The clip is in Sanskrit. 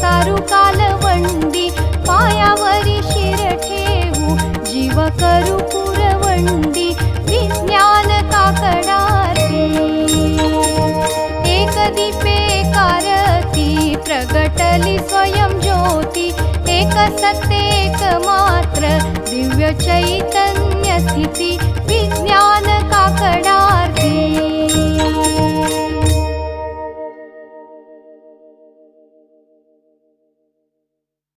सारु कालवंडी पायावरी शिर ठेवू जीव करू पुरवंडी विज्ञान काकडार्थे एक दीपे कारती प्रगटली स्वयं ज्योती एक सत्य एक मात्र दिव्य चैतन्य स्थिती विज्ञान